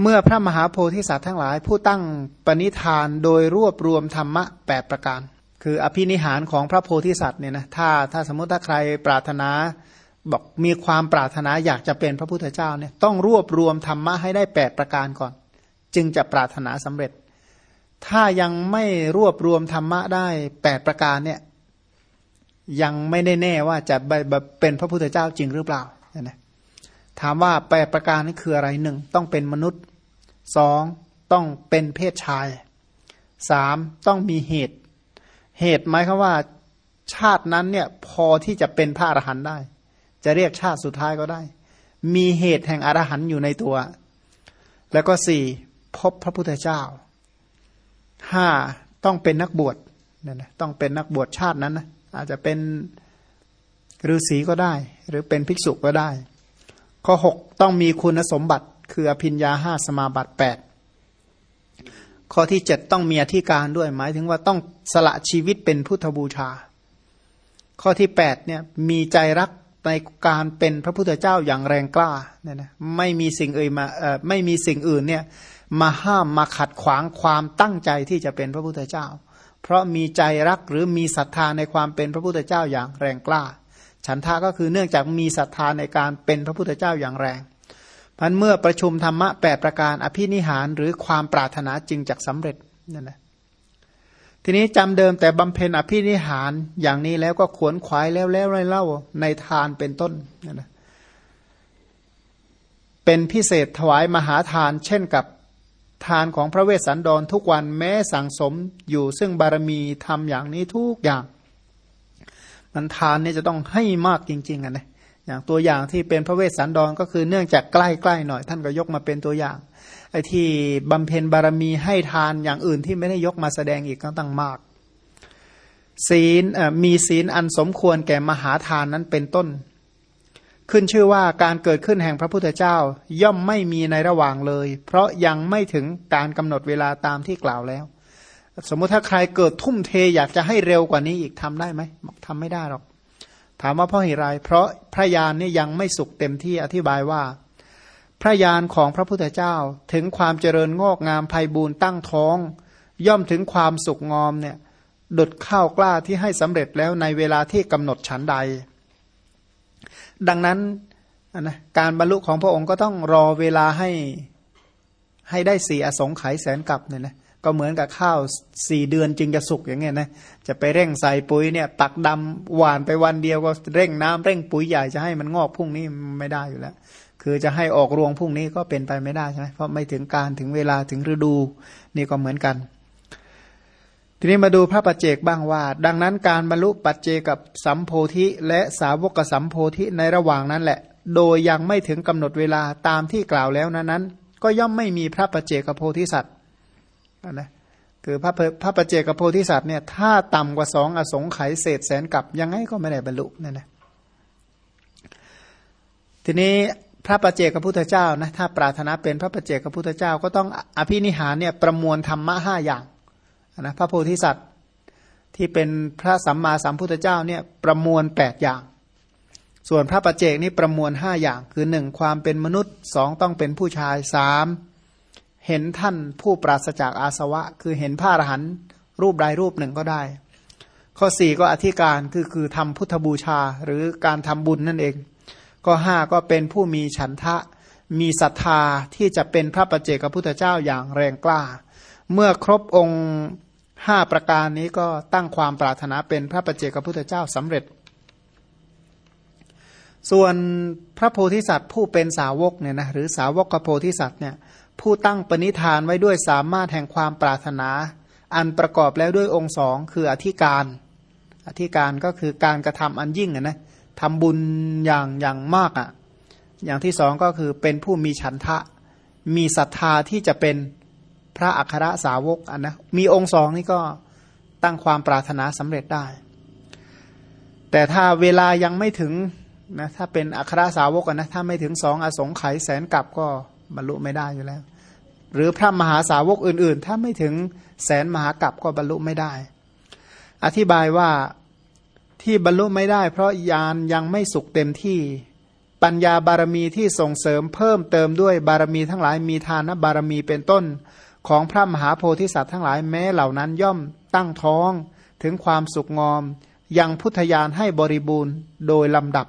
เมื่อพระมหาโพธิสัตว์ทั้งหลาย ผู้ตั้งปณิธานโดยรวบรวมธรรมะแปดประการ คืออภินิหารของพระโพธิสัตว์เนี่ยนะถ้าถ้าสมมติถ้าใครปรารถนาบอกมีความปรารถนาอยากจะเป็นพระพุทธเจ้าเนี่ยต้องรวบรวมธรรมะให้ได้แปดประการก่อน จึงจะปรารถนาสำเร็จ ถ้ายังไม่รวบรวมธรรมะได้แปดประการเนี่ยยังไม่ได้แน่ว่าจะเป็นพระพุทธเจ้าจริงหรือเปล่านะ ถามว่าแปดประการนี้คืออะไรหนึ่งต้องเป็นมนุษย์สองต้องเป็นเพศชายสามต้องมีเหตุ เหตุหมายคือว่าชาตินั้นเนี่ยพอที่จะเป็นพระอรหันต์ได้ จะเรียกชาติสุดท้ายก็ได้ มีเหตุแห่งอรหันต์อยู่ในตัว แล้วก็สี่พบพระพุทธเจ้าห้าต้องเป็นนักบวชเนี่ยนะต้องเป็นนักบวชชาตินั้นนะอาจจะเป็นฤาษีก็ได้ หรือเป็นภิกษุก็ได้ ข้อหกต้องมีคุณสมบัติ คืออภิญญาห้าสมาบัติแปดข้อที่เจ็ดต้องมีอธิการด้วยหมายถึงว่าต้องสละชีวิตเป็นพุทธบูชา ข้อที่แปดเนี่ยมีใจรักในการเป็นพระพุทธเจ้าอย่างแรงกล้าเนี่ยนะไม่มีสิ่งอื่นมาเอ่อไม่มีสิ่งอื่นเนี่ยมาห้ามมาขัดขวางความตั้งใจที่จะเป็นพระพุทธเจ้า เพราะมีใจรักหรือมีศรัทธาในความเป็นพระพุทธเจ้าอย่างแรงกล้า ฉันทาก็คือเนื่องจากมีศรัทธาในการเป็นพระพุทธเจ้าอย่างแรงพันเมื่อประชุมธรรมะแปดประการอภินิหารหรือความปรารถนาจึงจักสำเร็จนั่นแหละทีนี้จำเดิมแต่บำเพ็ญอภินิหารอย่างนี้แล้วก็ขวนขวายแล้วแล้วไรเล่าในทานเป็นต้นนั่นนะเป็นพิเศษถวายมหาทาน เช่นกับทานของพระเวสสันดรทุกวันแม้สั่งสมอยู่ซึ่งบารมีทำอย่างนี้ทุกอย่าง มันทานนี่จะต้องให้มากจริง ๆอะนะอย่างตัวอย่างที่เป็นพระเวสสันดรก็คือเนื่องจากใกล้ๆหน่อย ท่านก็ยกมาเป็นตัวอย่างไอ้ที่บำเพ็ญบารมีให้ทานอย่างอื่นที่ไม่ได้ยกมาแสดงอีกก็ตั้งมาก ศีลมีศีลอันสมควรแก่มหาทานนั้นเป็นต้น ขึ้นชื่อว่าการเกิดขึ้นแห่งพระพุทธเจ้าย่อมไม่มีในระหว่างเลย เพราะยังไม่ถึงการกำหนดเวลาตามที่กล่าวแล้ว สมมุติถ้าใครเกิดทุ่มเทอยากจะให้เร็วกว่านี้อีกทำได้ไหมทำไม่ได้หรอก ถามว่าเพราะเหตุไรเพราะพระยานนี่ยังไม่สุกเต็มที่อธิบายว่า พระยานของพระพุทธเจ้าถึงความเจริญงอกงามภัยบูรณ์ตั้งท้อง ย่อมถึงความสุกงอมเนี่ยดุดข้าวกล้าที่ให้สำเร็จแล้วในเวลาที่กำหนดฉันใด ดังนั้นนะการบรรลุของพระองค์ก็ต้องรอเวลาให้ให้ได้สี่อสงไขยแสนกับเนี่ยนะ ก็เหมือนกับข้าวสี่เดือนจึงจะสุกอย่างเงี้ยนะจะไปเร่งใส่ปุ๋ยเนี่ยตักดำหวานไปวันเดียวก็เร่งน้ำเร่งปุ๋ยใหญ่จะให้มันงอกพุ่งนี้ไม่ได้อยู่แล้ว คือจะให้ออกรวงพุ่งนี้ก็เป็นไปไม่ได้ใช่ไหมเพราะไม่ถึงการถึงเวลาถึงฤดูนี่ก็เหมือนกัน ทีนี้มาดูพระปัจเจกบ้างว่า ดังนั้นการบรรลุปัจเจกับสัมโพธิและสาวกสัมโพธิในระหว่างนั้นแหละ โดยยังไม่ถึงกำหนดเวลาตามที่กล่าวแล้วนั้นก็ย่อมไม่มีพระปัจเจกโพธิสัตว์ นะคือพระพระปเจกโพธิสัตว์เนี่ยถ้าต่ำกว่าสองอสงไขยเศษแสนกับยังไงก็ไม่ได้บรรลุนั่นนะทีนี้พระปเจกพุทธเจ้านะถ้าปรารถนาเป็นพระปเจกพุทธเจ้าก็ต้องอภินิหารเนี่ยประมวลธรรมะห้าอย่างนะพระโพธิสัตว์ที่เป็นพระสัมมาสัมพุทธเจ้าเนี่ยประมวลแปดอย่าง ส่วนพระปเจกนี่ประมวลห้าอย่าง คือหนึ่งความเป็นมนุษย์สองต้องเป็นผู้ชายสาม เห็นท่านผู้ปราศจากอาสวะ คือเห็นพระอรหันต์รูปใดรูปหนึ่งก็ได้ ข้อสี่ก็อธิการคือคือทำพุทธบูชาหรือการทำบุญนั่นเองข้อห้าก็เป็นผู้มีฉันทะ มีศรัทธาที่จะเป็นพระประเจกพุทธเจ้าอย่างแรงกล้า เมื่อครบองค์ห้าประการนี้ก็ตั้งความปรารถนาเป็นพระประเจกพุทธเจ้าสำเร็จ ส่วนพระโพธิสัตว์ผู้เป็นสาวกเนี่ยนะหรือสาวกกโพธิสัตว์เนี่ย ผู้ตั้งปณิธานไว้ด้วยสามารถแห่งความปรารถนา อันประกอบแล้วด้วยองค์สองคืออธิการ อธิการก็คือการกระทำอันยิ่งนะทำบุญอย่างอย่างมากอะ่ะ อย่างที่สองก็คือเป็นผู้มีฉันทะ มีศรัทธาที่จะเป็นพระอัครสาวกอันนะมีองค์สองนี่ก็ตั้งความปรารถนาสำเร็จได้ แต่ถ้าเวลายังไม่ถึงนะถ้าเป็นอัครสาวกนะถ้าไม่ถึงสองอสงไขยแสนกับก็บรรลุไม่ได้อยู่แล้ว หรือพระมหาสาวกอื่น ๆ ถ้าไม่ถึงแสนมหากัปก็บรรลุไม่ได้ อธิบายว่าที่บรรลุไม่ได้ เพราะยานยังไม่สุกเต็มที่ ปัญญาบารมีที่ส่งเสริมเพิ่มเติมด้วยบารมีทั้งหลายมีทานบารมีเป็นต้น ของพระมหาโพธิสัตว์ทั้งหลายแม้เหล่านั้นย่อมตั้งท้องถึงความสุขงอม ยังพุทธญาณให้บริบูรณ์โดยลำดับ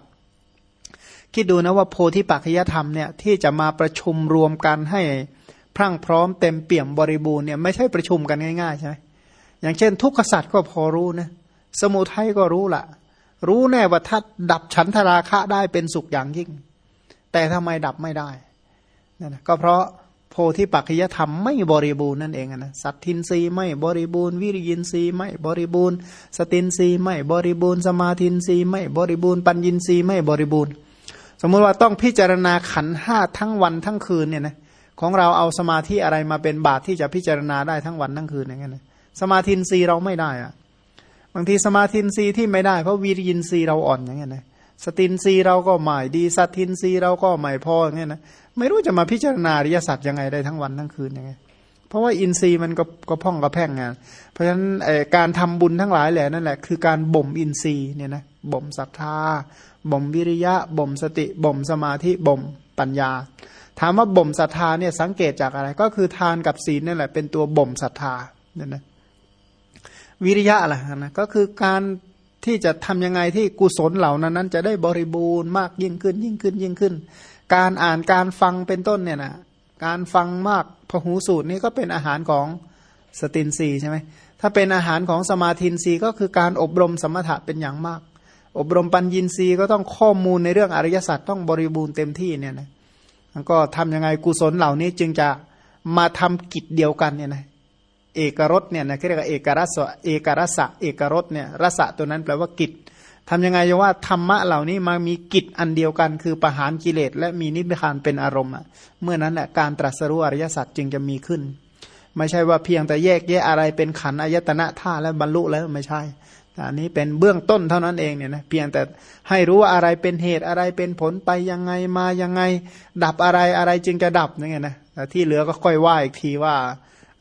คิดดูนะว่าโพธิปัจจยธรรมเนี่ยที่จะมาประชุมรวมกันให้ พรั่งพร้อมเต็มเปี่ยมบริบูรณ์เนี่ยไม่ใช่ประชุมกันง่ายๆใช่ไหมอย่างเช่น ทุกขสัตว์ก็พอรู้นะสมุทัยก็รู้ละรู้แน่ว่าถ้าดับฉันทราคะได้เป็นสุขอย่างยิ่ง แต่ทำไมดับไม่ได้นั่นนะก็เพราะโพธิปัจจยธรรมไม่บริบูรณ์นั่นเองนะสัตทินรีไม่บริบูรณ์วิริยินรีไม่บริบูรณ์ สตินรีไม่บริบูรณ์ สมาธินรีไม่บริบูรณ์ปัญญินรีไม่บริบูรณ์ สมมุติว่าต้องพิจารณาขันห้าทั้งวันทั้งคืนเนี่ยนะ ของเราเอาสมาธิอะไรมาเป็นบาตรที่จะพิจารณาได้ทั้งวันทั้งคืนอย่างเงี้ยนะสมาธินรีเราไม่ได้อะบางทีสมาธินรีที่ไม่ได้เพราะวิริยินรีเราอ่อนอย่างเงี้ยนะสตินรีเราก็ไม่ดีสัตทินรีเราก็ไม่พออย่างเงี้ยนะไม่รู้จะมาพิจารณาอริยสัจยังไงได้ทั้งวันทั้งคืนยังไงเพราะว่าอินทรีย์มันก็ก็พ่องก็แพ่งงาน เพราะฉะนั้นการทำบุญทั้งหลายแหละนั่นแหละคือการบ่มอินทรีย์เนี่ยนะบ่มศรัทธาบ่มวิริยะบ่มสติบ่มสมาธิบ่มปัญญา ถามว่าบ่มศรัทธาเนี่ยสังเกตจากอะไร ก็คือทานกับศีลนั่นแหละเป็นตัวบ่มศรัทธาเนี่ยนะวิริยะอะไรนะก็คือการที่จะทำยังไงที่กุศลเหล่านั้นนั้น จะได้บริบูรณ์มากยิ่งขึ้นยิ่งขึ้นยิ่งขึ้น การอ่านการฟังเป็นต้นเนี่ยนะการฟังมากพหูสูตรนี้ก็เป็นอาหารของสตินรีใช่ไหมถ้าเป็นอาหารของสมาธินรีก็คือการอบรมสมถะเป็นอย่างมาก อบรมปัญญินรีก็ต้องข้อมูลในเรื่องอริยสัจต้องบริบูรณ์เต็มที่เนี่ยนะ ก็ทำยังไงกุศลเหล่านี้จึงจะมาทำกิจเดียวกันเนี่ยนะเอกรสเนี่ยนะเรียกว่าเอกรสเอกรสะเอกรสเนี่ยรสะตัวนั้นแปลว่ากิจทำยังไงว่าธรรมะเหล่านี้มามีกิจอันเดียวกัน คือประหารกิเลสและมีนิพพานเป็นอารมณ์เมื่อนั้นแหละการตรัสรู้อริยสัจจึงจะมีขึ้น ไม่ใช่ว่าเพียงแต่แยกแยะอะไรเป็นขันอายตนะท่าแล้วบรรลุแล้วไม่ใช่ อันนี้เป็นเบื้องต้นเท่านั้นเองเนี่ยนะเพียงแต่ให้รู้ว่าอะไรเป็นเหตุอะไรเป็นผลไปยังไงมายังไง ดับอะไรอะไรจึงจะดับนี่ไงนะแต่ที่เหลือก็ค่อยว่าอีกทีว่า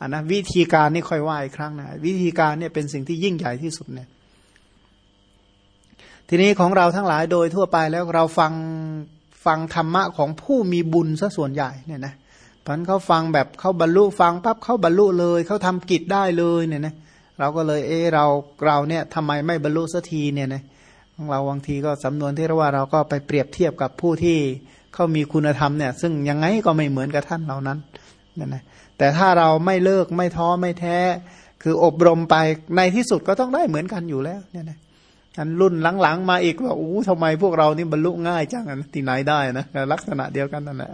อันนะวิธีการนี่ค่อยว่าอีกครั้งนะวิธีการเนี่ยเป็นสิ่งที่ยิ่งใหญ่ที่สุดเนี่ยทีนี้ของเราทั้งหลายโดยทั่วไปแล้วเราฟังฟังธรรมะของผู้มีบุญซะส่วนใหญ่เนี่ยนะพันเขาฟังแบบเขาบรรลุฟังปั๊บเขาบรรลุเลยเขาทำกิจได้เลยเนี่ยนะเราก็เลยเออเราเราเนี่ยทำไมไม่บรรลุสักทีเนี่ยนะของเราบางทีก็สำนวนที่เราว่าเราก็ไปเปรียบเทียบกับผู้ที่เขามีคุณธรรมเนี่ย ซึ่งยังไงก็ไม่เหมือนกับท่านเหล่านั้นเนี่ยนะแต่ถ้าเราไม่เลิกไม่ท้อไม่แท้ คืออบรมไปในที่สุดก็ต้องได้เหมือนกันอยู่แล้วเนี่ยนะอันรุ่นหลังๆ มาอีกว่าอู้ทำไมพวกเรานี่บรรลุง่ายจังนที่ไหนได้นะลักษณะเดียวกันนั่นแหละ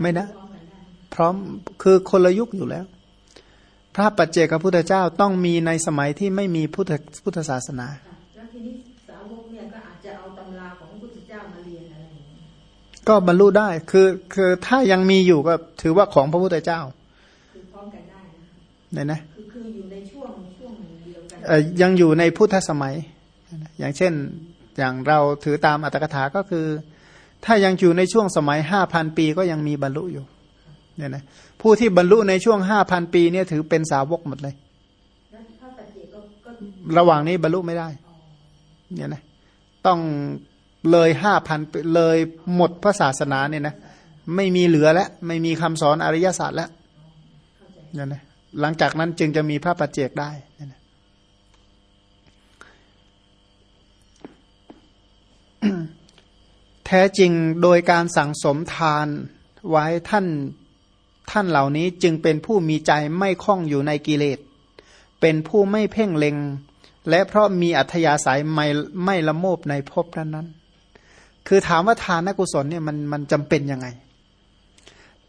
ไม่นะ พร้อมคือคนละยุคอยู่แล้ว พระปัจเจกพุทธเจ้าต้องมีในสมัยที่ไม่มีพุทธพุทธศาสนาแล้วทีนี้สาวกเนี่ยก็อาจจะเอาตำราของพุทธเจ้ามาเรียนอะไรก็บรรลุได้คือคือถ้ายังมีอยู่ก็ถือว่าของพระพุทธเจ้าคือพร้อมกันได้นะนะคืออยู่ในช่วงยังอยู่ในพุทธสมัย อย่างเช่นอย่างเราถือตามอัตถกถาก็คือ ถ้ายังอยู่ในช่วงสมัยห้าพันปีก็ยังมีบรรลุอยู่ เนี่ยนะผู้ที่บรรลุในช่วงห้าพันปีเนี่ยถือเป็นสาวกหมดเลย ระหว่างนี้บรรลุไม่ได้ เนี่ยนะต้องเลยห้าพันเลยหมดพระศาสนาเนี่ยนะไม่มีเหลือแล้ว ไม่มีคำสอนอริยศาสตร์แล้วเนี่ยนะหลังจากนั้นจึงจะมีพระปัจเจกได้เนี่ยนะแท้จริงโดยการสั่งสมทานไว้ท่าน ท่านเหล่านี้จึงเป็นผู้มีใจไม่คล้องอยู่ในกิเลส เป็นผู้ไม่เพ่งเล็ง และเพราะมีอัธยาศัยไม่ไม่ละโมบในภพนั้นนั้นคือถามว่าทานนกุศลเนี่ยมันมันจำเป็นยังไง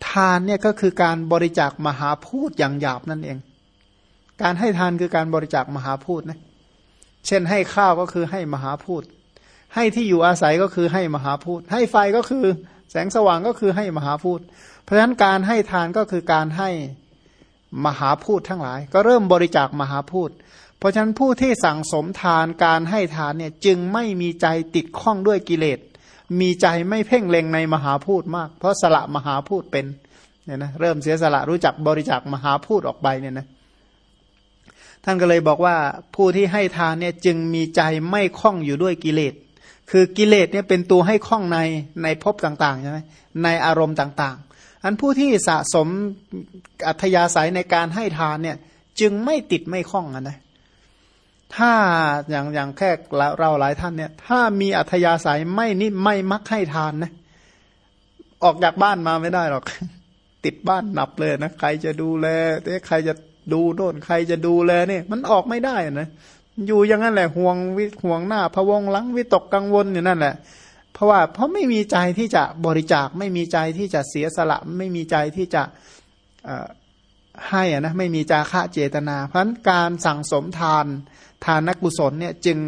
ทานเนี่ยก็คือการบริจาคมหาพูดอย่างหยาบนั่นเอง การให้ทานคือการบริจาคมหาพูดนะเช่นให้ข้าวก็คือให้มหาพูด ให้ที่อยู่อาศัยก็คือให้มหาพูด ให้ไฟก็คือ แสงสว่างก็คือให้มหาพูด เพราะฉะนั้นการให้ทานก็คือการให้มหาพูดทั้งหลาย ก็เริ่มบริจาคมหาพูด เพราะฉะนั้นผู้ที่สั่งสมทานการให้ทานเนี่ยจึงไม่มีใจติดข้องด้วยกิเลส มีใจไม่เพ่งเล็งในมหาพูดมาก เพราะสละมหาพูดเป็นเนี่ยนะเริ่มเสียสละรู้จักบริจาคมหาพูดออกไปเนี่ยนะท่านก็เลยบอกว่าผู้ที่ให้ทานเนี่ยจึงมีใจไม่คล้องอยู่ด้วยกิเลส คือกิเลสเนี่ยเป็นตัวให้คล้องในในภพต่างๆใช่ไหมในอารมณ์ต่างๆ อันผู้ที่สะสมอัธยาศัยในการให้ทานเนี่ยจึงไม่ติดไม่คล้องนะถ้าอย่างอย่างแค่เราหลายท่านเนี่ยถ้ามีอัธยาศัยไม่นิไม่มักให้ทานนะออกจากบ้านมาไม่ได้หรอก ติดบ้านหนับเลยนะใครจะดูแลใครจะดูโน่นใครจะดูแลเนี่ย มันออกไม่ได้นะ อยู่อย่างนั้นแหละห่วงวิห่วงหน้าพะวงหลังวิตกกังวลอยู่นั่นแหละ เพราะว่าเพราะไม่มีใจที่จะบริจาคไม่มีใจที่จะเสียสละไม่มีใจที่จะให้อะนะไม่มีจาคะเจตนา เพราะการสั่งสมทานทานนักกุศลเนี่ยจึง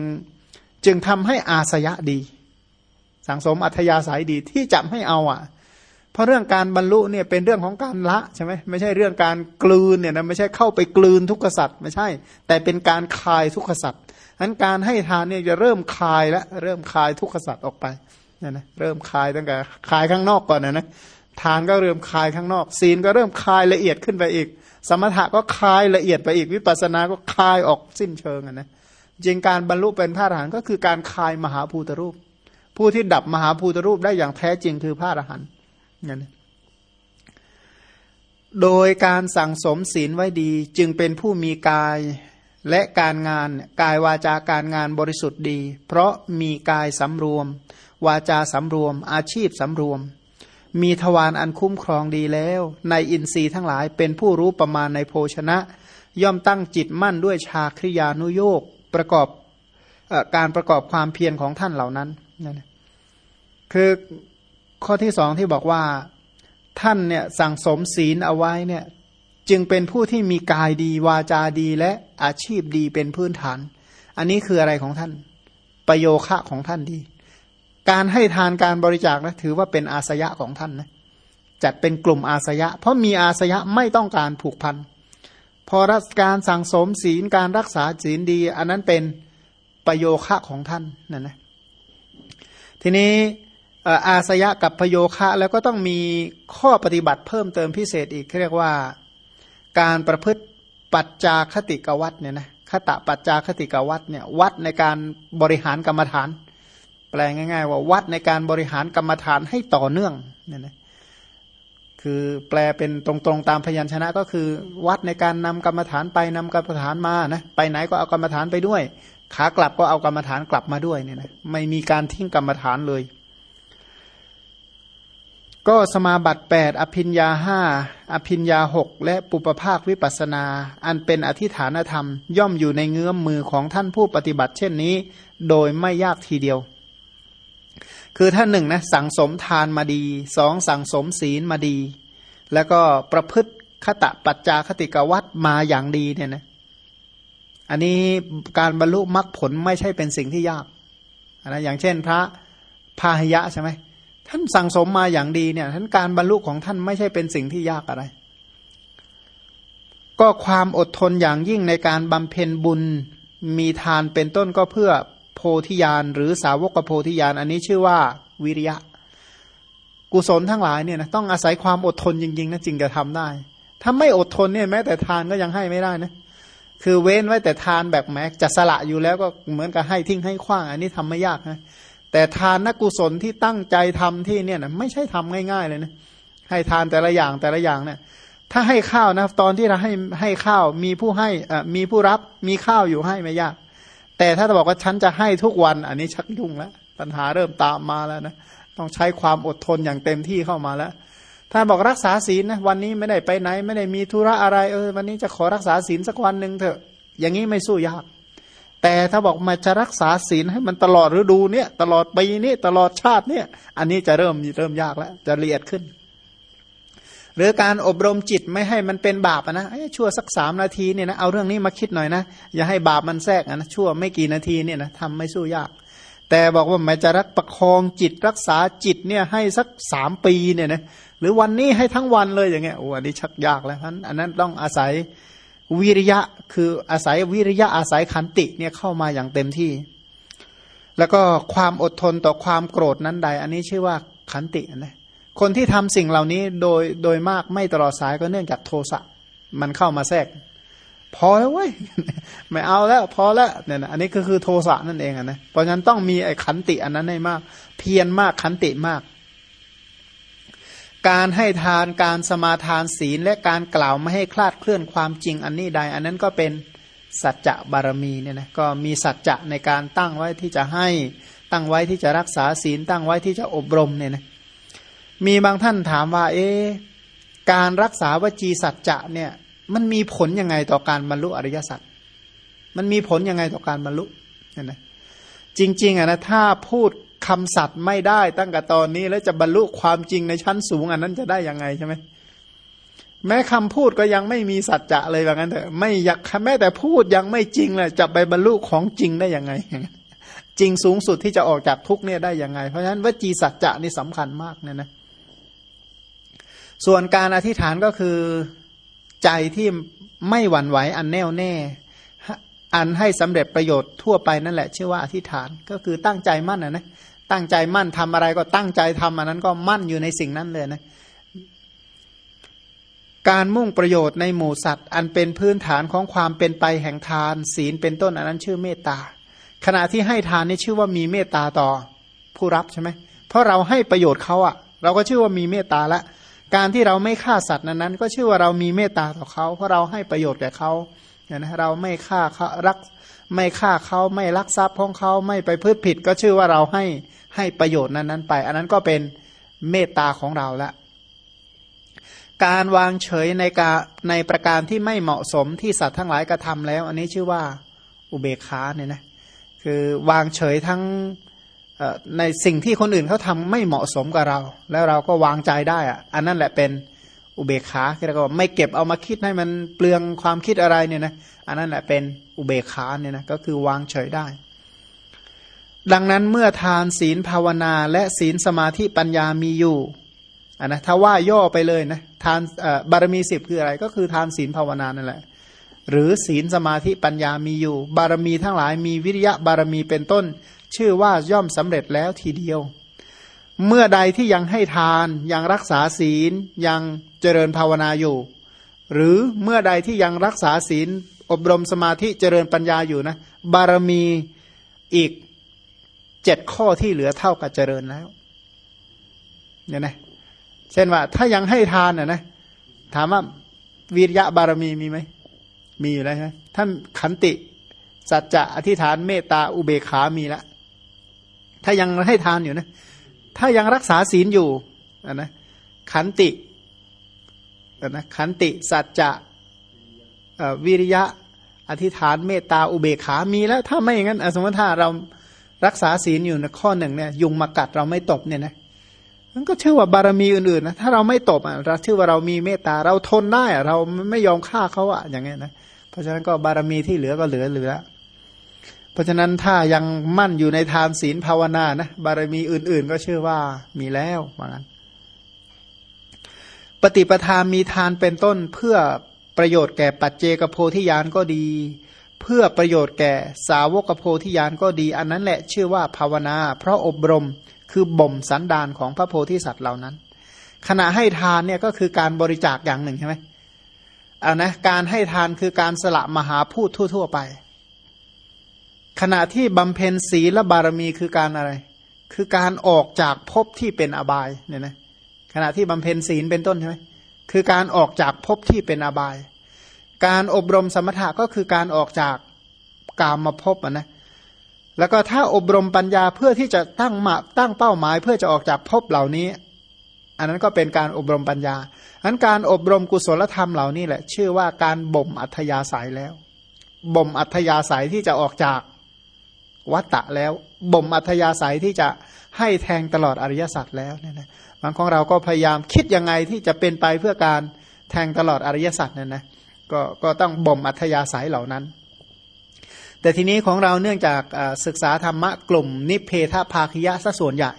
จึงทำให้อาสยะดี สั่งสมอัธยาศัยดีที่จะไม่เอาอะ เพราะเรื่องการบรรลุเนี่ยเป็นเรื่องของการละใช่ไหมไม่ใช่เรื่องการกลืนเนี่ยนะไม่ใช่เข้าไปกลืนทุกขสัตว์ไม่ใช่ แต่เป็นการคลายทุกขสัตว์นั้นการให้ทานเนี่ยจะเริ่มคลายแล้วเริ่มคลายทุกขสัตว์ออกไปเนี่ยนะเริ่มคลายตั้งแต่คลายข้างนอกก่อนนะนะทานก็เริ่มคลายข้างนอก ศีลก็เริ่มคลายละเอียดขึ้นไปอีก สมถะก็คลายละเอียดไปอีกวิปัสสนาก็คลายออกสิ้นเชิงนะจริงการบรรลุเป็นพระอรหันต์ก็คือการคลายมหาภูตรูป ผู้ที่ดับมหาภูตรูปได้อย่างแท้จริงคือพระอรหันต์ เนี่ยนโดยการสั่งสมศีลไว้ดี จึงเป็นผู้มีกายและการงานกายวาจาการงานบริสุทธิ์ดี เพราะมีกายสำรวม วาจาสำรวม อาชีพสำรวม มีทวารอันคุ้มครองดีแล้ว ในอินทรีย์ทั้งหลายเป็นผู้รู้ประมาณในโภชนะ ย่อมตั้งจิตมั่นด้วยชาคริยานุโยกประกอบอการประกอบความเพียรของท่านเหล่านั้นนั่นคือ ข้อที่สองที่บอกว่าท่านเนี่ยสั่งสมศีลเอาไว้เนี่ยจึงเป็นผู้ที่มีกายดีวาจาดีและอาชีพดีเป็นพื้นฐาน อันนี้คืออะไรของท่าน ประโยคะของท่านดี การให้ทานการบริจาคนะถือว่าเป็นอาสยะของท่านนะจัดเป็นกลุ่มอาสยะ เพราะมีอาสยะไม่ต้องการผูกพันพอรัการสั่งสมศีลการรักษาศีลดี อันนั้นเป็นประโยคะของท่านนั่นนะทีนี้ อาสยะกับพโยคะแล้วก็ต้องมีข้อปฏิบัติเพิ่มเติมพิเศษอีกเรียกว่า การประพฤติปัจจาคติกวัตเนี่ยนะคตะปัจจาคติกวัตเนี่ยวัดในการบริหารกรรมฐาน แปลง่าย ๆ ว่าวัดในการบริหารกรรมฐานให้ต่อเนื่องเนี่ยนะคือแปลเป็นตรงๆตามพยัญชนะก็คือ วัดในการนำกรรมฐานไปนำกรรมฐานมานะไปไหนก็เอากรรมฐานไปด้วย ขากลับก็เอากรรมฐานกลับมาด้วยเนี่ยนะไม่มีการทิ้งกรรมฐานเลย ก็สมาบัติ8อภินยาห้าอภินยาหกและปุปภาควิปัสนา อันเป็นอธิฐานธรรม ย่อมอยู่ในเงื้อมมือของท่านผู้ปฏิบัติ เช่นนี้ โดยไม่ยากทีเดียว คือท่านหนึ่งนะสั่งสมทานมาดีสองสั่งสมศีลมาดี แล้วก็ประพฤติคตะปัจจาคติกวัตมาอย่างดีเนี่ยนะอันนี้การบรรลุมรรคผลไม่ใช่เป็นสิ่งที่ยากนะอย่างเช่นพระพาหยะใช่ไหม ท่านสั่งสมมาอย่างดีเนี่ยท่านการบรรลุของท่านไม่ใช่เป็นสิ่งที่ยากอะไร ก็ความอดทนอย่างยิ่งในการบำเพ็ญบุญมีทานเป็นต้นก็เพื่อโพธิญาณหรือสาวกโพธิญาณอันนี้ชื่อว่าวิริยะ กุศลทั้งหลายเนี่ยนะต้องอาศัยความอดทนจริงๆนะจึงจะทำได้ ถ้าไม่อดทนเนี่ยแม้แต่ทานก็ยังให้ไม่ได้นะคือเว้นไว้แต่ทานแบบแม้จะสละอยู่แล้วก็เหมือนกับให้ทิ้งให้คว้าง อันนี้ทำไม่ยากนะ แต่ทานนักกุศลที่ตั้งใจทำที่เนี่ยนะไม่ใช่ทำง่าย ๆ เลยนะให้ทานแต่ละอย่างแต่ละอย่างเนี่ยถ้าให้ข้าวนะตอนที่เราให้ให้ข้าวมีผู้ให้อ่ามีผู้รับมีข้าวอยู่ให้ไม่ยาก แต่ถ้าจะบอกว่าฉันจะให้ทุกวัน อันนี้ชักยุ่งแล้วปัญหาเริ่มตามมาแล้วนะต้องใช้ความอดทนอย่างเต็มที่เข้ามาแล้วถ้าบอกรักษาศีลนะวันนี้ไม่ได้ไปไหน ไม่ได้มีธุระอะไรเออวันนี้จะขอรักษาศีลสักวันหนึ่งเถอะ อย่างนี้ไม่สู้ยาก แต่ถ้าบอกมาจะรักษาศีลให้มันตลอดฤดูเนี่ยตลอดปีนี้ตลอดชาติเนี่ย อันนี้จะเริ่มเริ่มยากแล้ว จะละเอียดขึ้น หรือการอบรมจิตไม่ให้มันเป็นบาปนะชั่วสักสามนาทีเนี่ยนะเอาเรื่องนี้มาคิดหน่อยนะ อย่าให้บาปมันแทรกนะชั่วไม่กี่นาทีเนี่ยนะทำไม่สู้ยาก แต่บอกว่ามาจะรักประคองจิตรักษาจิตเนี่ยให้สักสามปีเนี่ยนะหรือวันนี้ให้ทั้งวันเลยอย่างเงี้ยโอ้อันนี้ชักยากแล้วนั้นอันนั้นต้องอาศัย วิริยะคืออาศัยวิริยะอาศัยขันติเนี่ยเข้ามาอย่างเต็มที่ แล้วก็ความอดทนต่อความโกรธนั้นใด อันนี้ชื่อว่าขันตินะคนที่ทำสิ่งเหล่านี้โดยโดยมากไม่ตลอดสายก็เนื่องจากโทสะมันเข้ามาแทรก พอแล้วเว้ยไม่เอาแล้ว พอแล้วเนี่ยนะอันนี้ก็คือโทสะนั่นเองนะเพราะฉะนั้นต้องมีไอ้ขันติอันนั้นให้มาก เพียรมากขันติมาก การให้ทานการสมาทานศีลและการกล่าวไม่ให้คลาดเคลื่อนความจริงอันนี้ใด อันนั้นก็เป็นสัจจะบารมีเนี่ยนะก็มีสัจจะในการตั้งไว้ที่จะให้ตั้งไว้ที่จะรักษาศีล ตั้งไว้ที่จะอบรมเนี่ยนะมีบางท่านถามว่า เอ๊การรักษาวจีสัจจะเนี่ยมันมีผลยังไงต่อการบรรลุอริยสัจมันมีผลยังไงต่อการบรรลุเนี่ยนะจริงๆอะนะถ้าพูด คำสัตว์ไม่ได้ตั้งแต่ตอนนี้ แล้วจะบรรลุความจริงในชั้นสูงอันนั้นจะได้ยังไงใช่ไหมแม้คำพูดก็ยังไม่มีสัจจะเลยแบบนั้นเถอะไม่อยากแม้แต่พูดยังไม่จริงเลยจะไปบรรลุของจริงได้ยังไง จริงสูงสุดที่จะออกจากทุกเนี่ยได้ยังไง เพราะฉะนั้นวจีสัจจะนี่สำคัญมากเนี่ยนะส่วนการอธิษฐานก็คือใจที่ไม่หวั่นไหวอันแน่วแน่ อันให้สำเร็จประโยชน์ทั่วไปนั่นแหละชื่อว่าอธิษฐานก็คือตั้งใจมั่นนะนะ ตั้งใจมั่นทำอะไรก็ตั้งใจทำอันนั้นก็มั่นอยู่ในสิ่งนั้นเลยนะ การมุ่งประโยชน์ในหมู่สัตว์ อันเป็นพื้นฐานของความเป็นไปแห่งทาน ศีลเป็นต้นอันนั้นชื่อเมตตา ขณะที่ให้ทานนี่ชื่อว่ามีเมตตาต่อผู้รับใช่ไหมเพราะเราให้ประโยชน์เขาอะ่ะ เราก็ชื่อว่ามีเมตตาล้วการที่เราไม่ฆ่าสัตว์นั้นนั้นก็ชื่อว่าเรามีเมตตาต่อเขาเพราะเราให้ประโยชน์แก่เขาเนี่ยนะเราไม่ฆ่าเขารักไม่ฆ่าเขาไม่ลักทรัพย์ของเขาไม่ไปพืชผิด ก็ชื่อว่าเราให้ ให้ประโยชน์นั้นนั้นไป อันนั้นก็เป็นเมตตาของเราละ การวางเฉยในกาในประการที่ไม่เหมาะสมที่สัตว์ทั้งหลายกระทาแล้ว อันนี้ชื่อว่าอุเบกขาเนี่ยนะคือวางเฉยทั้งในสิ่งที่คนอื่นเขาทาไม่เหมาะสมกับเรา แล้วเราก็วางใจได้อะอันนั้นแหละเป็นอุเบกขาที่เราก็ไม่เก็บเอามาคิดให้มันเปลืองความคิดอะไรเนี่ยนะอันนั้นแหละเป็นอุเบกขาเนี่ยนะก็คือวางเฉยได้ ดังนั้นเมื่อทานศีลภาวนา และศีลสมาธิปัญญามีอยู่อันนะถ้าว่าย่อไปเลยนะทานบารมีสิบคืออะไร ก็คือทานศีลภาวนานั่นแหละ หรือศีลสมาธิปัญญามีอยู่ บารมีทั้งหลายมีวิริยะบารมีเป็นต้น ชื่อว่าย่อมสำเร็จแล้วทีเดียว เมื่อใดที่ยังให้ทานยังรักษาศีลยังเจริญภาวนาอยู่ หรือเมื่อใดที่ยังรักษาศีล อบรมสมาธิเจริญปัญญาอยู่นะ บารมีอีก เจ็ดข้อที่เหลือเท่ากับเจริญแล้วเนี่ยนะเช่นว่า ถ้ายังให้ทานน่ะนะถามว่าวิริยะบารมีมีไหมมีอยู่แล้วใช่ไหมท่านขันติสัจจะอธิษฐานเมตตาอุเบกขามีแล้วถ้ายังให้ทานอยู่นะ ถ้ายังรักษาศีลอยู่อะนะขันติอะนะขันติสัจจะวิริยะ อธิษฐานเมตตาอุเบกขามีแล้ว ถ้าไม่อย่างนั้นสมมติถ้าเรา รักษาศีลอยู่ในข้อหนึ่งเนี่ยยุงมากัดเราไม่ตบเนี่ยนะมันก็ชื่อว่าบารมีอื่นๆนะถ้าเราไม่ตบอะเราชื่อว่าเรามีเมตตาเราทนได้อะเราไม่ยอมฆ่าเขาอะอย่างเงี้ยนะเพราะฉะนั้นก็บารมีที่เหลือก็เหลือเหลือเพราะฉะนั้นถ้ายังมั่นอยู่ในทานศีลภาวนานะบารมีอื่นๆ ก็เชื่อว่ามีแล้วว่างั้นปฏิปทามีทานเป็นต้นเพื่อประโยชน์แก่ปัจเจกโพธิญาณก็ดี เพื่อประโยชน์แก่สาวกโพธิญาณก็ดี อันนั้นแหละชื่อว่าภาวนา เพราะอบรมคือบ่มสันดานของพระโพธิสัตว์เหล่านั้น ขณะให้ทานเนี่ยก็คือการบริจาคอย่างหนึ่งใช่ไหมเอานะการให้ทานคือการสละมหาพูดทั่ว ๆ ไป ขณะที่บำเพ็ญศีลบารมีคือการอะไร คือการออกจากภพที่เป็นอบายเนี่ยนะขณะที่บำเพ็ญศีลเป็นต้นใช่ไหมคือการออกจากภพที่เป็นอบาย การอบรมสมถะก็คือการออกจากกามมาภพนะแล้วก็ถ้าอบรมปัญญาเพื่อที่จะตั้งมาตั้งเป้าหมาย เพื่อจะออกจากภพเหล่านี้ อันนั้นก็เป็นการอบรมปัญญาอันการอบรมกุศลธรรมเหล่านี้แหละ ชื่อว่าการบ่มอัธยาศัยแล้วบ่มอัธยาศัยที่จะออกจากวัตตะแล้วบ่มอัธยาศัยที่จะให้แทงตลอดอริยสัจแล้วเนี่ยนะบางของเราก็พยายามคิดยังไงที่จะเป็นไปเพื่อการแทงตลอดอริยสัจเนี่ยนะ ก็ก็ต้องบ่มอัธยาศัยเหล่านั้น แต่ทีนี้ของเราเนื่องจากศึกษาธรรมะกลุ่ม นิเพทภาคยะซะส่วนใหญ่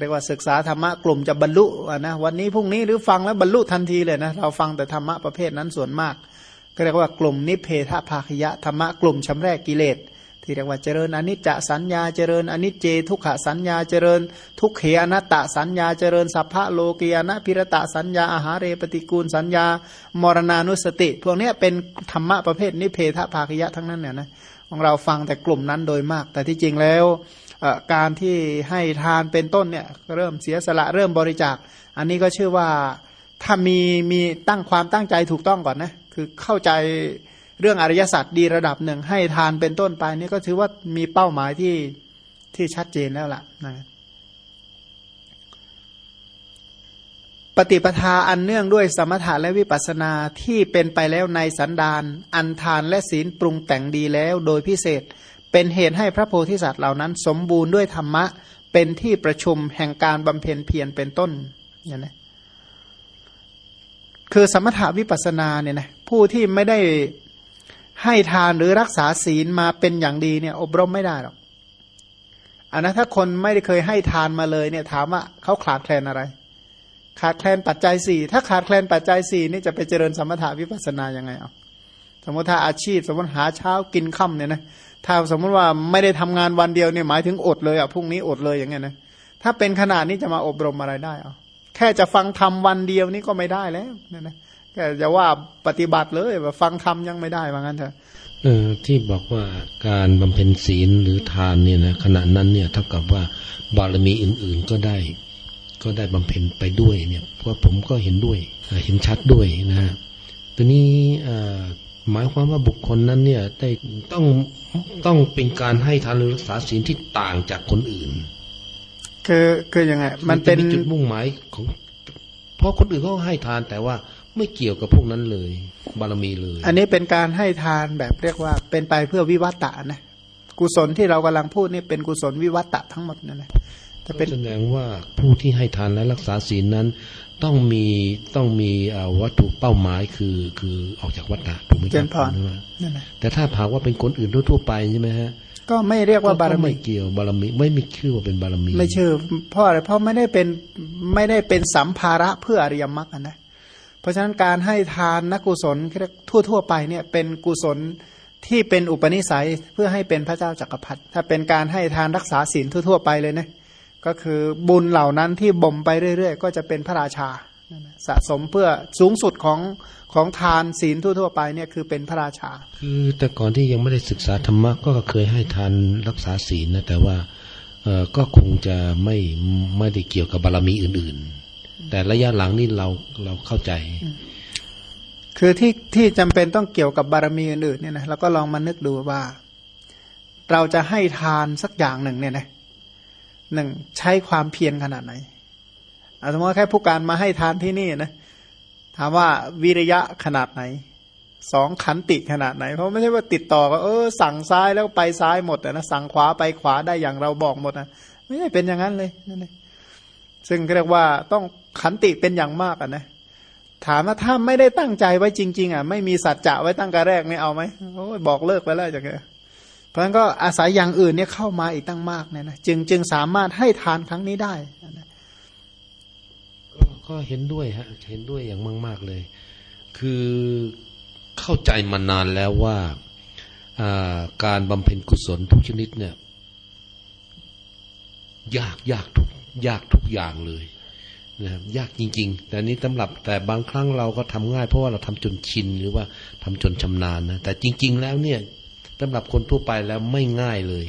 เรียกว่าศึกษาธรรมะกลุ่มจะบรรลุนะวันนี้พรุ่งนี้หรือฟังแล้วบรรลุทันทีเลยนะเราฟังแต่ธรรมะประเภทนั้นส่วนมาก ก็เรียกว่ากลุ่มนิเพทภาคยะธรรมะกลุ่มชำแรกกิเลส ที่เรียกว่าเจริญอนิจจสัญญาเจริญอนิจเจ ทุกขสัญญาเจริญ ทุกเขอนัตตสัญญาเจริญสัพพะโลกียนะพิรตะสัญญาอาหารเรปฏิกูลสัญญามรณานุสติ พวกนี้เป็นธรรมะประเภทนิเพทภาคยะทั้งนั้นเนี่ยนะของเราฟังแต่กลุ่มนั้นโดยมาก แต่ที่จริงแล้วการที่ให้ทานเป็นต้นเนี่ยเริ่มเสียสละเริ่มบริจาค อันนี้ก็ชื่อว่าถ้ามีมีตั้งความตั้งใจถูกต้องก่อนนะคือเข้าใจ เรื่องอริยสัจดีระดับหนึ่งให้ทานเป็นต้นไปนี่ก็ถือว่ามีเป้าหมายที่ที่ชัดเจนแล้วล่ะนะปฏิปทาอันเนื่องด้วยสมถะและวิปัสสนาที่เป็นไปแล้วในสันดานอันทานและศีลปรุงแต่งดีแล้วโดยพิเศษ เป็นเหตุให้พระโพธิสัตว์เหล่านั้น สมบูรณ์ด้วยธรรมะ เป็นที่ประชุมแห่งการบำเพ็ญเพียรเป็นต้นอย่างนี้คือสมถาวิปัสนาเนี่ยนะผู้ที่ไม่ได้ ให้ทานหรือรักษาศีลมาเป็นอย่างดีเนี่ย อบรมไม่ได้หรอกอันนั้นถ้าคนไม่ได้เคยให้ทานมาเลยเนี่ยถามว่าเขาขาดแคลนอะไร ขาดแคลนปัจจัยสี่ถ้าขาดแคลนปัจจัยสี่นี่จะไปเจริญสมถาวิปัสสนายังไงเอาสมมติถ้าอาชีพ สมมติหาเช้ากินค่ำเนี่ยนะถ้าสมมติว่าไม่ได้ทำงานวันเดียวเนี่ยหมายถึงอดเลยอะพรุ่งนี้อดเลยอย่างเงี้ยนะถ้าเป็นขนาดนี้จะมาอบรมอะไรได้เอาแค่จะฟังธรรมวันเดียวนี่ก็ไม่ได้แล้วเนี่ยนะ แค่จะว่าปฏิบัติเลยว่าฟังธรรมยังไม่ได้ว่างั้นเถอะเออที่บอกว่าการบำเพ็ญศีลหรือทานเนี่ยนะขณะนั้นเนี่ยเท่ากับว่าบารมีอื่น ๆก็ได้ ก็ได้บำเพ็ญไปด้วยเนี่ยเพราะผมก็เห็นด้วยเห็นชัดด้วยนะฮะตัวนี้หมายความว่าบุคคลนั้นเนี่ยได้ต้องต้องเป็นการให้ทานหรือรักษาศีลที่ต่างจากคนอื่น คือคือยังไง มันเป็นจุดมุ่งหมายของ เพราะคนอื่นเขาให้ทานแต่ว่า ไม่เกี่ยวกับพวกนั้นเลย บารมีเลย อันนี้เป็นการให้ทานแบบเรียกว่า เป็นไปเพื่อวิวัตตะนะกุศลที่เรากำลังพูดนี่เป็นกุศลวิวัตตะทั้งหมดนั่นแหละจะเป็นแสดงว่าผู้ที่ให้ทานและรักษาศีลนั้น ต้องมีต้องมีวัตถุเป้าหมายคือคือออกจากวัฏฏะถูกไหมครับเจนพรแต่ถ้าถามว่าเป็นคนอื่นทั่วไปใช่ไหมฮะก็ไม่เรียกว่าบารมีไม่เกี่ยวบารมีไม่มีชื่อว่าเป็นบารมี ไม่ชื่อเพราะอะไรเพราะไม่ได้เป็นไม่ได้เป็นสัมภาระเพื่ออริยมรรคนะ เพราะฉะนั้นการให้ทานนักกุศลทั่วทั่วไปเนี่ยเป็นกุศลที่เป็นอุปนิสัยเพื่อให้เป็นพระเจ้าจักรพรรดิถ้าเป็นการให้ทานรักษาศีลทั่วๆไปเลยนะก็คือบุญเหล่านั้นที่บ่มไปเรื่อย ๆ ก็จะเป็นพระราชาสะสมเพื่อสูงสุดของของทานศีลทั่วๆไปเนี่ยคือเป็นพระราชา คือแต่ก่อนที่ยังไม่ได้ศึกษาธรรมะก็เคยให้ทานรักษาศีลนะแต่ว่าก็คงจะไม่ไม่ได้เกี่ยวกับบารมีอื่น ๆ แต่ระยะหลังนี่เราเราเข้าใจ คือที่ที่จำเป็นต้องเกี่ยวกับบารมีอื่นๆเนี่ยนะเราก็ลองมานึกดูว่า เราจะให้ทานสักอย่างหนึ่งเนี่ยนะหนึ่งใช้ความเพียรขนาดไหนอาสมมติแค่ผู้การมาให้ทานที่นี่นะถามว่าวิริยะขนาดไหนสองขันติขนาดไหน เพราะไม่ใช่ว่าติดต่อก็เออ สั่งซ้ายแล้วไปซ้ายหมดนะสั่งขวาไปขวาได้อย่างเราบอกหมดนะไม่ใช่เป็นอย่างนั้นเลยนั่นเองซึ่งเรียกว่าต้อง ขันติเป็นอย่างมากอะนะ ถามว่าถ้าไม่ได้ตั้งใจไว้จริง ๆ อะ ไม่มีสัจจะไว้ตั้งแต่แรกไม่เอาไหมโอ้บอกเลิกไปแล้วจากเเพราะฉะนั้นก็อาศัยอย่างอื่นเนี่ยเข้ามาอีกตั้งมากเนี่ยนะจึงจึงสามารถให้ทานครั้งนี้ได้ก็เห็นด้วยฮะ เห็นด้วยอย่างมาก ๆเลย คือเข้าใจมานานแล้วว่าการบำเพ็ญกุศลทุกชนิดเนี่ย ยากยากทุกยากทุกอย่างเลย นะครับยากจริง ๆ แต่นี้สำหรับแต่บางครั้งเราก็ทำง่ายเพราะว่าเราทำจนชินหรือว่าทำจนชำนาญนะแต่จริง ๆ แล้วเนี่ยสำหรับคนทั่วไปแล้วไม่ง่ายเลย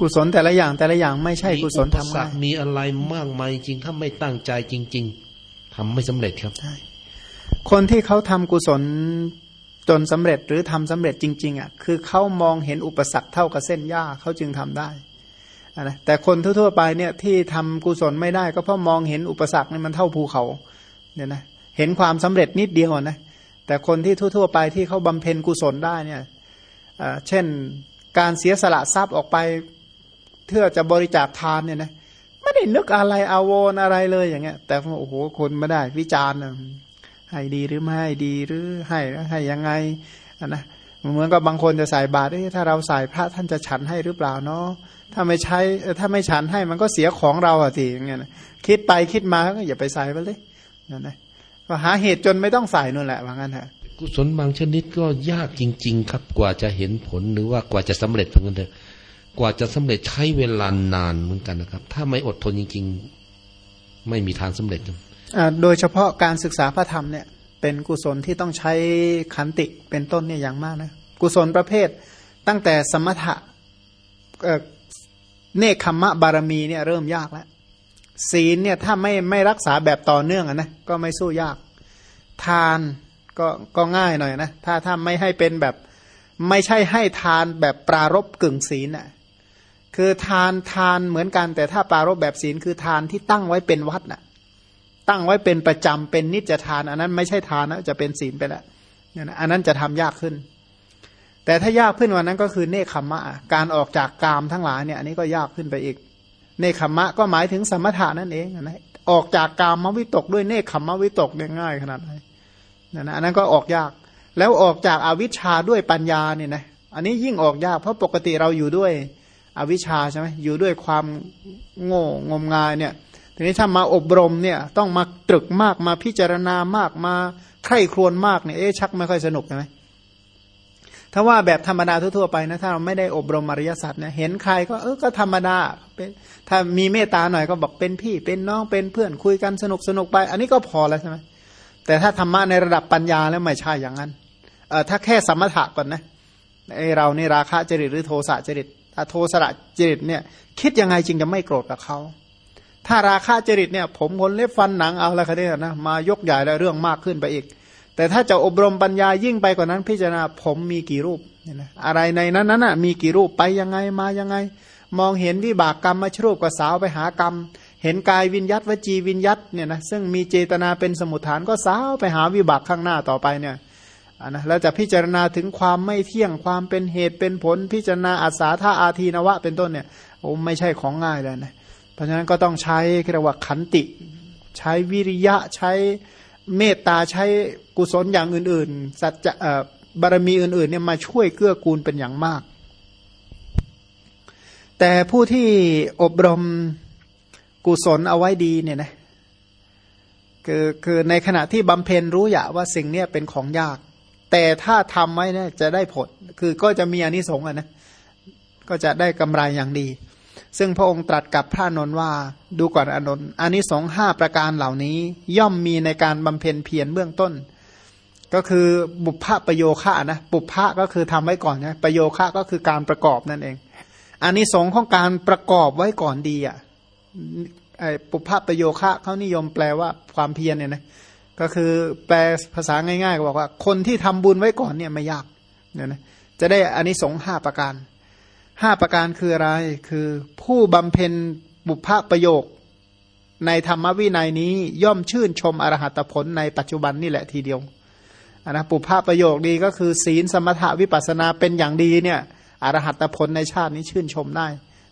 กุศลแต่ละอย่างแต่ละอย่างไม่ใช่กุศลทำง่ายมีอะไรมากมายจริงถ้าไม่ตั้งใจจริง ๆทำไม่สำเร็จครับใช่คนที่เขาทำกุศลจนสำเร็จหรือทำสำเร็จจริง ๆอะคือเขามองเห็นอุปสรรคเท่ากับเส้นหญ้าเขาจึงทำได้ นะแต่คนทั่วๆไปเนี่ยที่ทำกุศลไม่ได้ ก็เพราะมองเห็นอุปสรรคนี่มันเท่าภูเขาเนี่ยนะเห็นความสำเร็จนิดเดียวนะแต่คนที่ทั่วๆไปที่เขาบำเพ็ญกุศลได้เนี่ยเช่นการเสียสละทรัพย์ออกไปเพื่อจะบริจาคทานเนี่ยนะไม่ได้นึกอะไรอาวรอะไรเลยอย่างเงี้ย แต่โอ้โหคนไม่ได้วิจารณ์ให้ดีหรือไม่ให้ดีหรือให้ให้ยังไงนะ เหมือนกับบางคนจะใส่บาตรถ้าเราใส่พระท่านจะฉันให้หรือเปล่าเนาะถ้าไม่ใช้ถ้าไม่ฉันให้มันก็เสียของเราอะทีอย่างเงี้ยคิดไปคิดมาก็อย่าไปใส่ไปเลยนั่นนะก็หาเหตุจนไม่ต้องใส่นู่นแหละว่างั้นเถอะกุศลบางชนิดก็ยากจริง ๆ ครับ กว่าจะเห็นผลหรือว่ากว่าจะสำเร็จเพื่อนเถอะกว่าจะสำเร็จใช้เวลานานเหมือนกันนะครับ ถ้าไม่อดทนจริง ๆ ไม่มีทางสำเร็จโดยเฉพาะการศึกษาพระธรรมเนี่ย เป็นกุศลที่ต้องใช้ขันติเป็นต้นเนี่ยอย่างมากนะกุศลประเภทตั้งแต่สมถะเนคขมะบารมีเนี่ยเริ่มยากแล้วศีลเนี่ยถ้าไม่ไม่รักษาแบบต่อเนื่องนะก็ไม่สู้ยาก ทานก็ก็ง่ายหน่อยนะถ้าถ้าไม่ให้เป็นแบบไม่ใช่ให้ทานแบบปรารบกึ่งศีลน่ะคือทานทานเหมือนกันแต่ถ้าปรารบแบบศีลคือทานที่ตั้งไว้เป็นวัดน่ะ ตั้งไว้เป็นประจำเป็นนิจทาน อันนั้นไม่ใช่ทานนะจะเป็นศีลไปแล้วอันนั้นจะทำยากขึ้น แต่ถ้ายากขึ้นวันนั้นก็คือเนคขมะ การออกจากกามทั้งหลายเนี่ยอันนี้ก็ยากขึ้นไปอีก เนคขมะก็หมายถึงสมถะนั่นเองนะออกจากกามมวิตกด้วยเนคขมวิตกเนี่ยง่ายขนาดไหนนั่นนะอันนั้นก็ออกยาก แล้วออกจากอาวิชชาด้วยปัญญาเนี่ยนะอันนี้ยิ่งออกยากเพราะปกติเราอยู่ด้วยอวิชชาใช่ไหมอยู่ด้วยความโง่งมงายเนี่ย ทีนี้ถ้ามาอบรมเนี่ยต้องมาตรึกมากมาพิจารณามากมาใคร่ครวญมากเนี่ยเอ๊ะชักไม่ค่อยสนุกใช่ไหมถ้าว่าแบบธรรมดาทั่วๆไปนะถ้าเราไม่ได้อบรมอริยสัจเนี่ยเห็นใครก็เออก็ธรรมดาเป็นถ้ามีเมตตาหน่อยก็บอกเป็นพี่ เป็นน้องเป็นเพื่อนคุยกันสนุกสนุกไป อันนี้ก็พอแล้วใช่ไหมแต่ถ้าธรรมะในระดับปัญญาแล้วไม่ใช่อย่างนั้นเออถ้าแค่สมถะก่อนนะไอเรานี่ราคะจริตหรือโทสะจริตถ้าโทสะจริตเนี่ยคิดยังไงจึงจะไม่โกรธกับเขา ถ้าราคะจริตเนี่ย ผมคนเล็บฟันหนังเอาแล้วคันนี้นะมายกใหญ่แล้วเรื่องมากขึ้นไปอีก แต่ถ้าจะอบรมปัญญายิ่งไปกว่านั้น พิจารณาผมมีกี่รูปเนี่ยนะอะไรในนั้นนั้นอะมีกี่รูปไปยังไงมายังไง มองเห็นวิบากกรรมมาชรูปกับสาวไปหากรรม เห็นกายวิญยัตวจีวิญยัตเนี่ยนะซึ่งมีเจตนาเป็นสมุทฐานก็สาวไปหาวิบากข้างหน้าต่อไปเนี่ยนะแล้วจะพิจารณาถึงความไม่เที่ยงความเป็นเหตุเป็นผล พิจารณาอาสาธาอาทีนวะเป็นต้นเนี่ยโอ้ไม่ใช่ของง่ายเลยนะ เพราะฉะนั้นก็ต้องใช้เรียกว่าขันติ ใช้วิริยะใช้เมตตาใช้กุศลอย่างอื่น ๆ สัจจะบารมีอื่นๆเนี่ยมาช่วยเกื้อกูลเป็นอย่างมาก แต่ผู้ที่อบรมกุศลเอาไว้ดีเนี่ยนะคือคือในขณะที่บำเพ็ญรู้อยาว่าสิ่งเนี้เป็นของยาก แต่ถ้าทำไว้เนี่ยจะได้ผล คือก็จะมีอนิสงส์นะก็จะได้กำไรอย่างดี ซึ่งพระองค์ตรัสกับพระนนท์ว่า ดูก่อนอนนท์อานิสงส์ห้าประการเหล่านี้ ย่อมมีในการบำเพ็ญเพียรเบื้องต้น ก็คือบุพพประโยคะนะบุพพะก็คือทำไว้ก่อนนะประโยคะก็คือการประกอบนั่นเองอานิสงส์ของการประกอบไว้ก่อนดีอะไอ้ปุพพประโยคะเขานิยมแปลว่าความเพียรเนี่ยนะก็คือแปลภาษาง่ายๆก็บอกว่า คนที่ทำบุญไว้ก่อนเนี่ยไม่ยากเนี่ยนะจะได้อานิสงส์ห้าประการ ห้าประการคืออะไร คือผู้บำเพ็ญบุพประโยค ในธรรมวินัยนี้ย่อมชื่นชมอรหัตผลในปัจจุบันนี่แหละทีเดียวนะปุพพประโยคดีก็คือ ศีลสมถะวิปัสนาเป็นอย่างดีเนี่ยอรหัตผลในชาตินี้ชื่นชมได้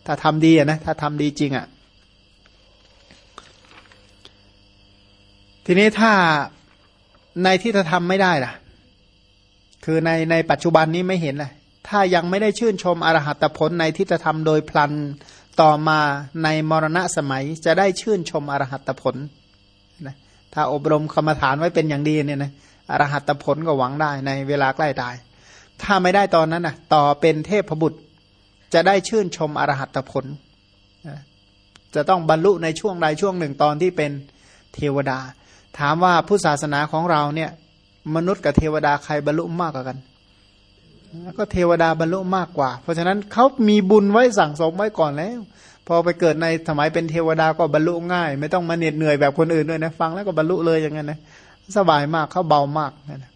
ถ้าทำดีนะ ถ้าทำดีจริงอะ่ะ ทีนี้ถ้าในที่ถ้าทำไม่ได้ล่ะ คือในในปัจจุบันนี้ไม่เห็นเลย ถ้ายังไม่ได้ชื่นชมอรหัตผลในทิฏฐธรรมโดยพลันต่อมาในมรณะสมัยจะได้ชื่นชมอรหัตผลนะถ้าอบรมกรรมฐานไว้เป็นอย่างดีเนี่ยนะอรหัตผลก็หวังได้ในเวลาใกล้ตาย ถ้าไม่ได้ตอนนั้นนะต่อเป็นเทพบุตรจะได้ชื่นชมอรหัตผล จะต้องบรรลุในช่วงใดช่วงหนึ่งตอนที่เป็นเทวดา ถามว่าผู้ศาสนาของเราเนี่ย มนุษย์กับเทวดาใครบรรลุมากกว่ากัน ก็เทวดาบรรลุมากกว่า เพราะฉะนั้นเขามีบุญไว้สั่งสมไว้ก่อนแล้ว พอไปเกิดในสมัยเป็นเทวดาก็บรรลุง่าย ไม่ต้องมาเหน็ดเหนื่อยแบบคนอื่นด้วยนะฟังแล้วก็บรรลุเลยอย่างนั้นนะสบายมากเขาเบามากนะ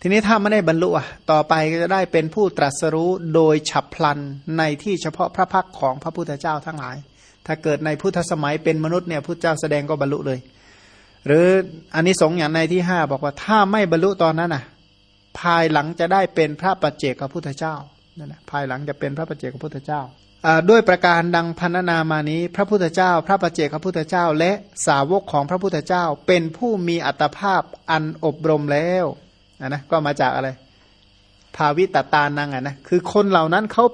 ทีนี้ถ้าไม่ได้บรรลุอะต่อไปก็จะได้เป็นผู้ตรัสรู้โดยฉับพลันในที่เฉพาะพระพักของพระพุทธเจ้าทั้งหลาย ถ้าเกิดในพุทธสมัยเป็นมนุษย์เนี่ยพุทธเจ้าแสดงก็บรรลุเลย หรืออันนี้สงอย่างในที่ห้าบอกว่าถ้าไม่บรรลุตอนนั้นอะ ภายหลังจะได้เป็นพระปัจเจกพุทธเจ้านั่นแหละภายหลังจะเป็นพระปัจเจกพุทธเจ้าด้วยประการดังพันนามานี้ พระพุทธเจ้า พระปัจเจกพระพุทธเจ้า และสาวกของพระพุทธเจ้า เป็นผู้มีอัตภาพอันอบรมแล้วนะก็มาจากอะไร ภาวิตตานังอะนะคือคนเหล่านั้นเขา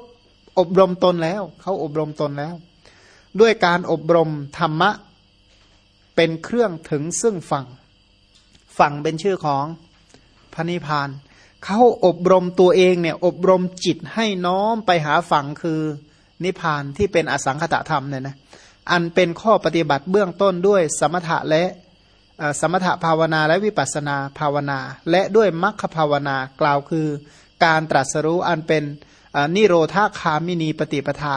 อบรมตนแล้วเขาอบรมตนแล้ว ด้วยการอบรมธรรมะเป็นเครื่องถึงซึ่งฝั่งฝั่งเป็นชื่อของ พระนิพพานเขาอบรมตัวเองเนี่ยอบรมจิตให้น้อมไปหาฝั่งคือนิพพานที่เป็นอสังขตธรรมเนี่ยนะอันเป็นข้อปฏิบัติเบื้องต้นด้วยสมถะและสมถภาวนาและวิปัสนาภาวนา และด้วยมรรคภาวนากล่าวคือ การตรัสรู้อันเป็นนิโรธาคามินีปฏิปทา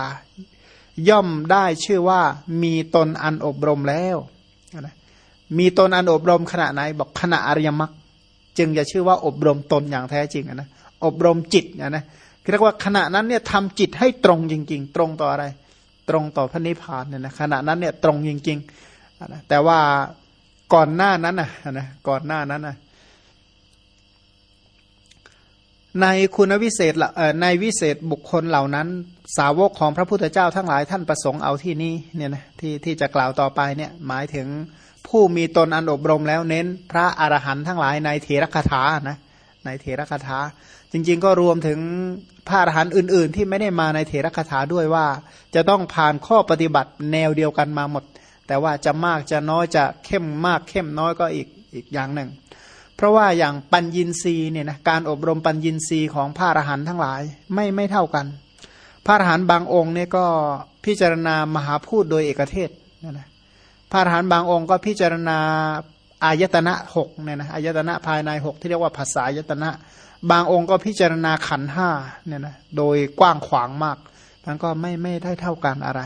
ย่อมได้ชื่อว่ามีตนอันอบรมแล้ว มีตนอันอบรมขณะไหนบอกขณะอริยมรรค จึงจะชื่อว่าอบรมตนอย่างแท้จริงนะอบรมจิตนะนะเรียกว่าขณะนั้นเนี่ยทำจิตให้ตรงจริง ๆ ตรงต่ออะไร ตรงต่อพระนิพพานเนี่ยนะขณะนั้นเนี่ยตรงจริงๆนะแต่ว่าก่อนหน้านั้นนะนะก่อนหน้านั้นนะในคุณวิเศษในวิเศษบุคคลเหล่านั้น สาวกของพระพุทธเจ้าทั้งหลายท่านประสงค์เอาที่นี้เนี่ยนะที่ที่จะกล่าวต่อไปเนี่ยหมายถึง ผู้มีตนอันอบรมแล้วเน้น พระอรหันต์ทั้งหลายในเทระคาถานะในเทระคาถา จริง ๆ ก็รวมถึงพระอรหันต์อื่น ๆ ที่ไม่ได้มาในเทระคาถาด้วยว่า จะต้องผ่านข้อปฏิบัติแนวเดียวกันมาหมด แต่ว่าจะมากจะน้อยจะเข้มมากเข้มน้อยก็อีกอีกอย่างหนึ่ง เพราะว่าอย่างปัญญินรีเนี่ยนะการอบรมปัญญินรีของพระอรหันต์ทั้งหลายไม่ไม่เท่ากัน พระอรหันต์บางองค์เนี่ยก็พิจารณามหาพูดโดยเอกเทศนะนะ พระอรหันต์บางองค์ก็พิจารณาอายตนะหกเนี่ยนะอายตนะภายในหกที่เรียกว่าภาษาอายตนะ บางองค์ก็พิจารณาขันห้าเนี่ยนะโดยกว้างขวางมากมันก็ไม่ไม่ได้เท่ากันอะไร